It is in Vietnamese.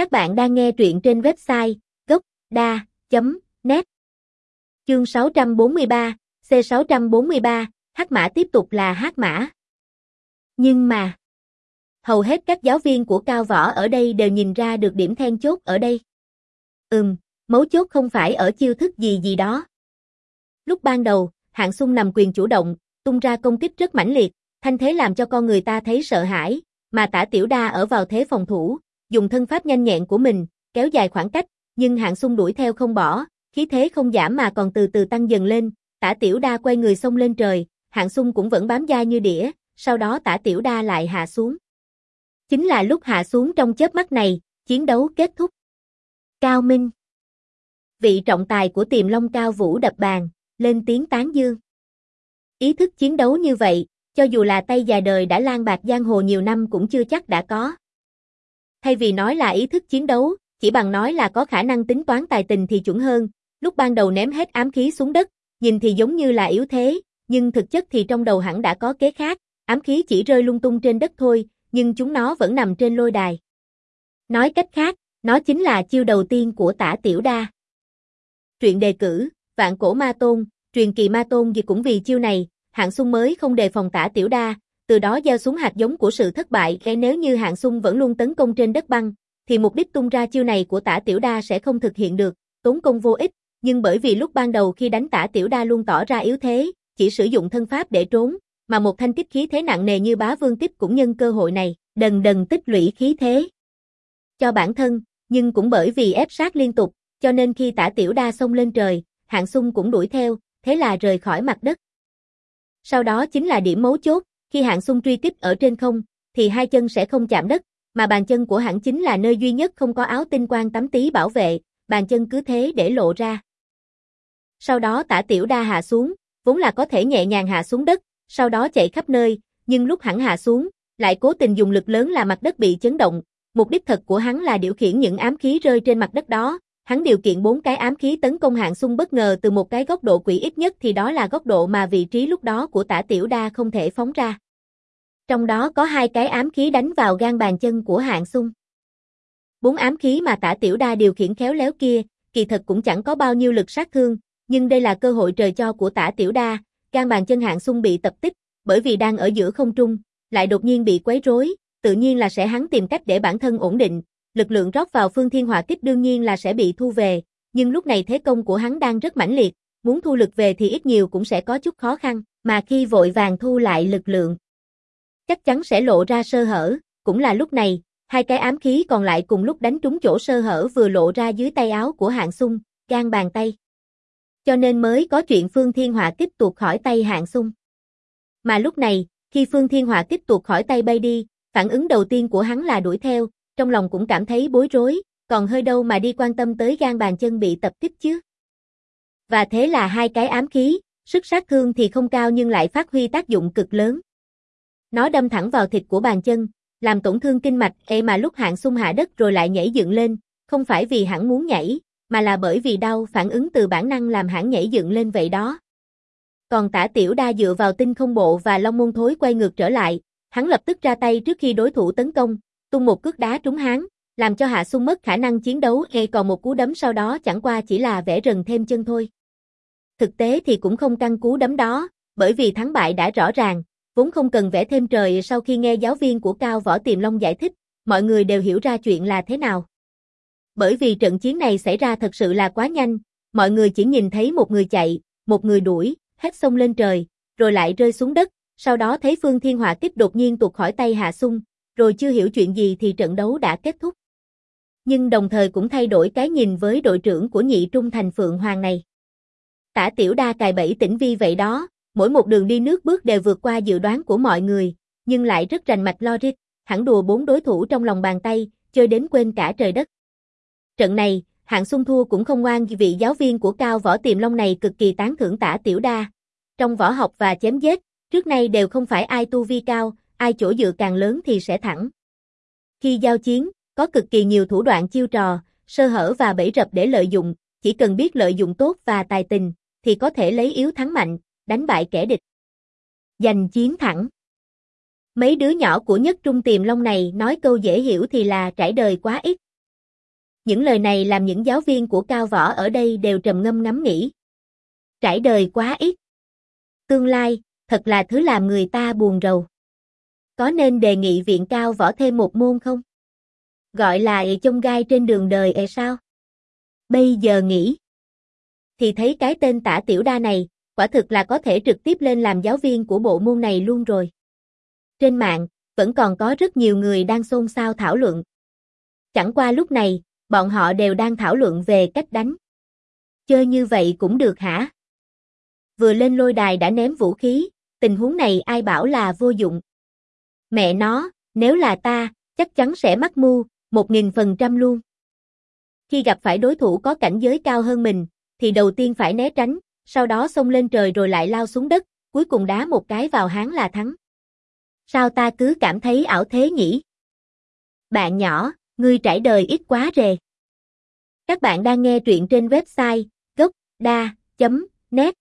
Các bạn đang nghe truyện trên website gốc.da.net Chương 643, C643, hắc mã tiếp tục là hắc mã. Nhưng mà, hầu hết các giáo viên của cao võ ở đây đều nhìn ra được điểm then chốt ở đây. Ừm, mấu chốt không phải ở chiêu thức gì gì đó. Lúc ban đầu, hạng sung nằm quyền chủ động, tung ra công kích rất mãnh liệt, thanh thế làm cho con người ta thấy sợ hãi, mà tả tiểu đa ở vào thế phòng thủ, dùng thân pháp nhanh nhẹn của mình, kéo dài khoảng cách, nhưng hạng sung đuổi theo không bỏ, khí thế không giảm mà còn từ từ tăng dần lên, tả tiểu đa quay người xông lên trời, hạng sung cũng vẫn bám da như đĩa, sau đó tả tiểu đa lại hạ xuống. Chính là lúc hạ xuống trong chớp mắt này, chiến đấu kết thúc. Cao Minh Vị trọng tài của tiềm long cao vũ đập bàn, lên tiếng tán dương. Ý thức chiến đấu như vậy, cho dù là tay già đời đã lan bạc giang hồ nhiều năm cũng chưa chắc đã có. Thay vì nói là ý thức chiến đấu, chỉ bằng nói là có khả năng tính toán tài tình thì chuẩn hơn, lúc ban đầu ném hết ám khí xuống đất, nhìn thì giống như là yếu thế, nhưng thực chất thì trong đầu hẳn đã có kế khác, ám khí chỉ rơi lung tung trên đất thôi, nhưng chúng nó vẫn nằm trên lôi đài. Nói cách khác, nó chính là chiêu đầu tiên của tả tiểu đa. Truyện đề cử, vạn cổ ma tôn, truyền kỳ ma tôn gì cũng vì chiêu này, hạng sung mới không đề phòng tả tiểu đa, từ đó gieo xuống hạt giống của sự thất bại cái nếu như hạng sung vẫn luôn tấn công trên đất băng, thì mục đích tung ra chiêu này của tả tiểu đa sẽ không thực hiện được, tốn công vô ích, nhưng bởi vì lúc ban đầu khi đánh tả tiểu đa luôn tỏ ra yếu thế, chỉ sử dụng thân pháp để trốn, mà một thanh tích khí thế nặng nề như bá vương tiếp cũng nhân cơ hội này, đần đần tích lũy khí thế. Cho bản thân, nhưng cũng bởi vì ép sát liên tục, cho nên khi tả tiểu đa xông lên trời, hạng sung cũng đuổi theo, thế là rời khỏi mặt đất. Sau đó chính là điểm mấu chốt, khi hạng sung truy kích ở trên không, thì hai chân sẽ không chạm đất, mà bàn chân của hạng chính là nơi duy nhất không có áo tinh quang tắm tí bảo vệ, bàn chân cứ thế để lộ ra. Sau đó tả tiểu đa hạ xuống, vốn là có thể nhẹ nhàng hạ xuống đất, sau đó chạy khắp nơi, nhưng lúc hẳn hạ xuống, lại cố tình dùng lực lớn là mặt đất bị chấn động, mục đích thật của hắn là điều khiển những ám khí rơi trên mặt đất đó, hắn điều kiện bốn cái ám khí tấn công hạng sung bất ngờ từ một cái góc độ quỷ ít nhất thì đó là góc độ mà vị trí lúc đó của tả tiểu đa không thể phóng ra. Trong đó có hai cái ám khí đánh vào gan bàn chân của hạng sung. Bốn ám khí mà tả tiểu đa điều khiển khéo léo kia, kỳ thật cũng chẳng có bao nhiêu lực sát thương, nhưng đây là cơ hội trời cho của tả tiểu đa, gan bàn chân hạng sung bị tập tích, bởi vì đang ở giữa không trung, lại đột nhiên bị quấy rối, tự nhiên là sẽ hắn tìm cách để bản thân ổn định, lực lượng rót vào phương thiên hỏa kích đương nhiên là sẽ bị thu về, nhưng lúc này thế công của hắn đang rất mãnh liệt, muốn thu lực về thì ít nhiều cũng sẽ có chút khó khăn, mà khi vội vàng thu lại lực lượng, chắc chắn sẽ lộ ra sơ hở, cũng là lúc này, hai cái ám khí còn lại cùng lúc đánh trúng chỗ sơ hở vừa lộ ra dưới tay áo của hạng sung, gan bàn tay. Cho nên mới có chuyện Phương Thiên Họa kích tuột khỏi tay hạng sung. Mà lúc này, khi Phương Thiên Họa kích tuột khỏi tay bay đi, phản ứng đầu tiên của hắn là đuổi theo, trong lòng cũng cảm thấy bối rối, còn hơi đâu mà đi quan tâm tới gan bàn chân bị tập kích chứ. Và thế là hai cái ám khí, sức sát thương thì không cao nhưng lại phát huy tác dụng cực lớn. Nó đâm thẳng vào thịt của bàn chân, làm tổn thương kinh mạch, ê mà lúc hạng xung hạ đất rồi lại nhảy dựng lên, không phải vì hẳn muốn nhảy, mà là bởi vì đau phản ứng từ bản năng làm hãng nhảy dựng lên vậy đó. Còn tả tiểu đa dựa vào tinh không bộ và long môn thối quay ngược trở lại, hắn lập tức ra tay trước khi đối thủ tấn công, tung một cước đá trúng hắn, làm cho Hạ Xung mất khả năng chiến đấu hay còn một cú đấm sau đó chẳng qua chỉ là vẽ rần thêm chân thôi. Thực tế thì cũng không căng cú đấm đó, bởi vì thắng bại đã rõ ràng, vốn không cần vẽ thêm trời sau khi nghe giáo viên của Cao Võ Tiềm Long giải thích, mọi người đều hiểu ra chuyện là thế nào. Bởi vì trận chiến này xảy ra thật sự là quá nhanh, mọi người chỉ nhìn thấy một người chạy, một người đuổi, hết sông lên trời, rồi lại rơi xuống đất, sau đó thấy Phương Thiên Hỏa kích đột nhiên tuột khỏi tay Hạ sung rồi chưa hiểu chuyện gì thì trận đấu đã kết thúc. Nhưng đồng thời cũng thay đổi cái nhìn với đội trưởng của nhị trung thành Phượng Hoàng này. Tả tiểu đa cài bẫy tỉnh vi vậy đó, mỗi một đường đi nước bước đều vượt qua dự đoán của mọi người, nhưng lại rất rành mạch logic, hẳn đùa bốn đối thủ trong lòng bàn tay, chơi đến quên cả trời đất. Trận này, hạng xuân thua cũng không ngoan vì vị giáo viên của cao võ tiềm long này cực kỳ tán thưởng tả tiểu đa. Trong võ học và chém giết, trước nay đều không phải ai tu vi cao, ai chỗ dựa càng lớn thì sẽ thẳng. Khi giao chiến, có cực kỳ nhiều thủ đoạn chiêu trò, sơ hở và bẫy rập để lợi dụng, chỉ cần biết lợi dụng tốt và tài tình, thì có thể lấy yếu thắng mạnh, đánh bại kẻ địch. Giành chiến thẳng. Mấy đứa nhỏ của nhất trung tiềm long này nói câu dễ hiểu thì là trải đời quá ít. Những lời này làm những giáo viên của cao võ ở đây đều trầm ngâm ngắm nghĩ. Trải đời quá ít. Tương lai, thật là thứ làm người ta buồn rầu. Có nên đề nghị viện cao võ thêm một môn không? Gọi là chông gai trên đường đời e sao? Bây giờ nghĩ. Thì thấy cái tên tả tiểu đa này, quả thực là có thể trực tiếp lên làm giáo viên của bộ môn này luôn rồi. Trên mạng, vẫn còn có rất nhiều người đang xôn xao thảo luận. Chẳng qua lúc này, bọn họ đều đang thảo luận về cách đánh. Chơi như vậy cũng được hả? Vừa lên lôi đài đã ném vũ khí, tình huống này ai bảo là vô dụng. Mẹ nó, nếu là ta, chắc chắn sẽ mắc mưu, một nghìn phần trăm luôn. Khi gặp phải đối thủ có cảnh giới cao hơn mình, thì đầu tiên phải né tránh, sau đó xông lên trời rồi lại lao xuống đất, cuối cùng đá một cái vào hắn là thắng. Sao ta cứ cảm thấy ảo thế nhỉ? Bạn nhỏ, ngươi trải đời ít quá rề. Các bạn đang nghe truyện trên website gocda.net